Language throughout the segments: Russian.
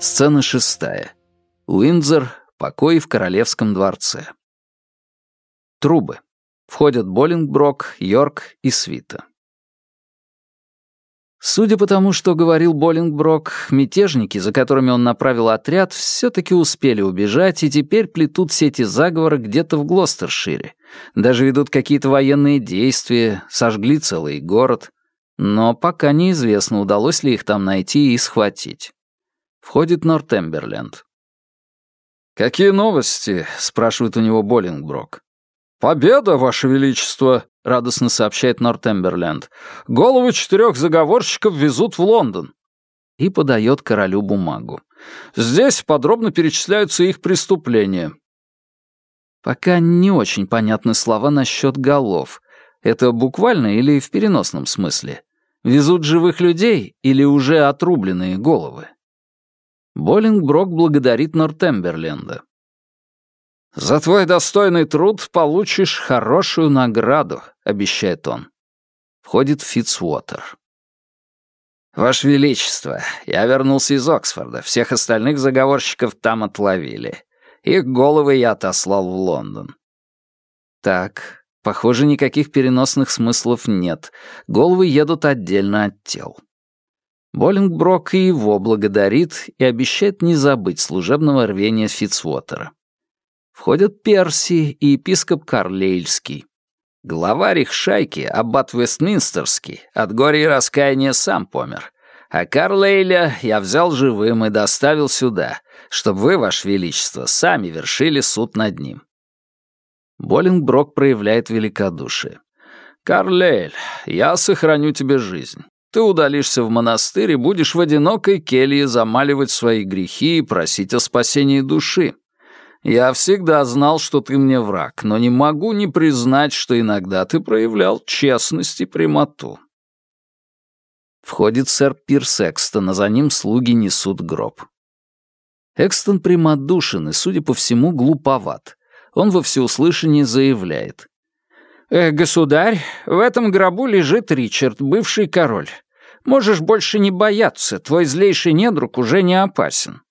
Сцена шестая. Уиндзор, покой в королевском дворце. Трубы. Входят Боллингброк, Йорк и Свита. Судя по тому, что говорил Боллингброк, мятежники, за которыми он направил отряд, все-таки успели убежать и теперь плетут сети заговора где-то в Глостершире. Даже ведут какие-то военные действия, сожгли целый город. Но пока неизвестно, удалось ли их там найти и схватить. Входит Нортемберленд. «Какие новости?» — спрашивает у него Боллингброк. «Победа, Ваше Величество!» — радостно сообщает Нортемберленд. «Головы четырех заговорщиков везут в Лондон!» И подает королю бумагу. «Здесь подробно перечисляются их преступления». Пока не очень понятны слова насчет голов. Это буквально или в переносном смысле? Везут живых людей или уже отрубленные головы? Боллингброк благодарит Нортемберленда. «За твой достойный труд получишь хорошую награду», — обещает он. Входит Фитцуотер. «Ваше Величество, я вернулся из Оксфорда. Всех остальных заговорщиков там отловили. Их головы я отослал в Лондон». «Так, похоже, никаких переносных смыслов нет. Головы едут отдельно от тел». Боллингброк и его благодарит и обещает не забыть служебного рвения Фицвотера. Входят Перси и епископ Карлейльский. Главарь их шайки, аббат Вестминстерский, от горя и раскаяния сам помер. А Карлейля я взял живым и доставил сюда, чтобы вы, ваше величество, сами вершили суд над ним. Боллингброк проявляет великодушие. «Карлейль, я сохраню тебе жизнь. Ты удалишься в монастырь и будешь в одинокой келье замаливать свои грехи и просить о спасении души. Я всегда знал, что ты мне враг, но не могу не признать, что иногда ты проявлял честность и прямоту». Входит сэр Пирс Экстон, а за ним слуги несут гроб. Экстон прямодушен и, судя по всему, глуповат. Он во всеуслышание заявляет. «Э, «Государь, в этом гробу лежит Ричард, бывший король. Можешь больше не бояться, твой злейший недруг уже не опасен».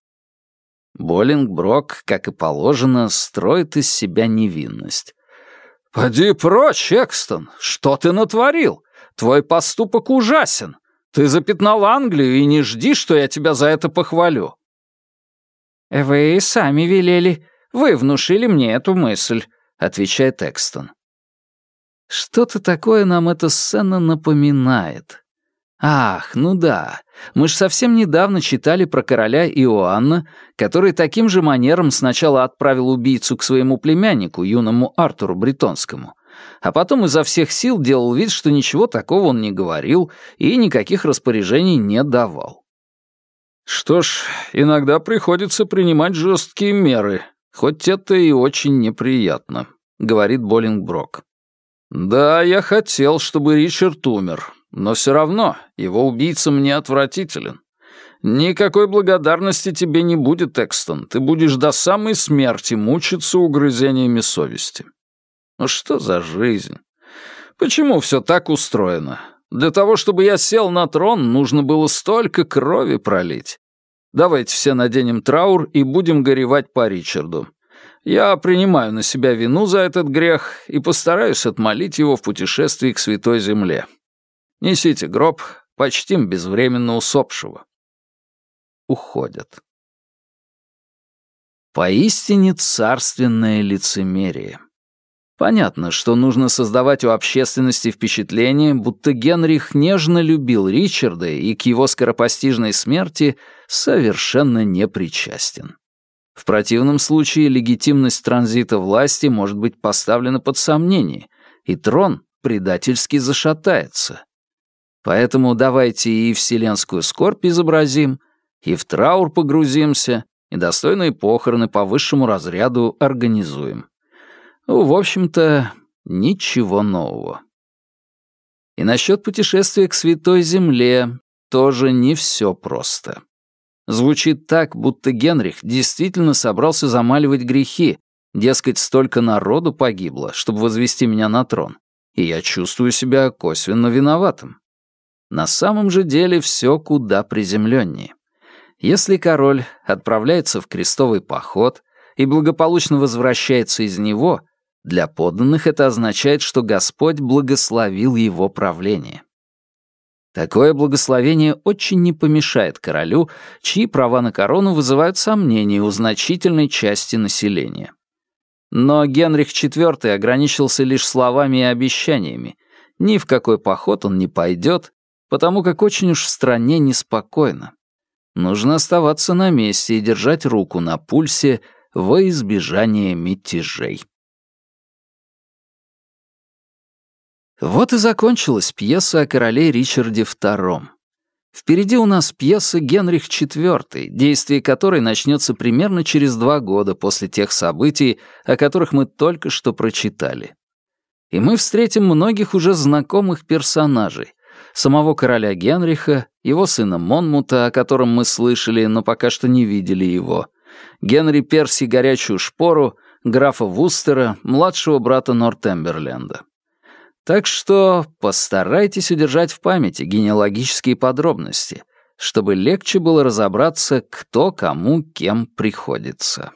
Боллингброк, как и положено, строит из себя невинность. «Поди прочь, Экстон! Что ты натворил? Твой поступок ужасен. Ты запятнал Англию, и не жди, что я тебя за это похвалю». «Вы сами велели. Вы внушили мне эту мысль», — отвечает Экстон. Что-то такое нам эта сцена напоминает. Ах, ну да, мы ж совсем недавно читали про короля Иоанна, который таким же манером сначала отправил убийцу к своему племяннику, юному Артуру Бретонскому, а потом изо всех сил делал вид, что ничего такого он не говорил и никаких распоряжений не давал. Что ж, иногда приходится принимать жесткие меры, хоть это и очень неприятно, говорит Боллингброк. «Да, я хотел, чтобы Ричард умер, но все равно его убийца мне отвратителен. Никакой благодарности тебе не будет, Экстон. Ты будешь до самой смерти мучиться угрызениями совести. Ну что за жизнь? Почему все так устроено? Для того, чтобы я сел на трон, нужно было столько крови пролить. Давайте все наденем траур и будем горевать по Ричарду. Я принимаю на себя вину за этот грех и постараюсь отмолить его в путешествии к Святой Земле. Несите гроб, почтим безвременно усопшего. Уходят. Поистине царственное лицемерие. Понятно, что нужно создавать у общественности впечатление, будто Генрих нежно любил Ричарда и к его скоропостижной смерти совершенно не причастен. В противном случае легитимность транзита власти может быть поставлена под сомнение, и трон предательски зашатается. Поэтому давайте и вселенскую скорбь изобразим, и в траур погрузимся, и достойные похороны по высшему разряду организуем. Ну, в общем-то, ничего нового. И насчет путешествия к Святой Земле тоже не все просто. Звучит так, будто Генрих действительно собрался замаливать грехи, дескать, столько народу погибло, чтобы возвести меня на трон, и я чувствую себя косвенно виноватым. На самом же деле все куда приземленнее. Если король отправляется в крестовый поход и благополучно возвращается из него, для подданных это означает, что Господь благословил его правление. Такое благословение очень не помешает королю, чьи права на корону вызывают сомнения у значительной части населения. Но Генрих IV ограничился лишь словами и обещаниями. Ни в какой поход он не пойдет, потому как очень уж в стране неспокойно. Нужно оставаться на месте и держать руку на пульсе во избежание мятежей. Вот и закончилась пьеса о короле Ричарде II. Впереди у нас пьеса «Генрих IV», действие которой начнется примерно через два года после тех событий, о которых мы только что прочитали. И мы встретим многих уже знакомых персонажей. Самого короля Генриха, его сына Монмута, о котором мы слышали, но пока что не видели его, Генри Перси Горячую Шпору, графа Вустера, младшего брата Нортемберленда. Так что постарайтесь удержать в памяти генеалогические подробности, чтобы легче было разобраться, кто кому кем приходится.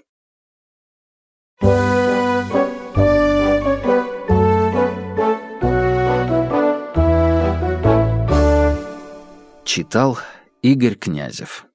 Читал Игорь Князев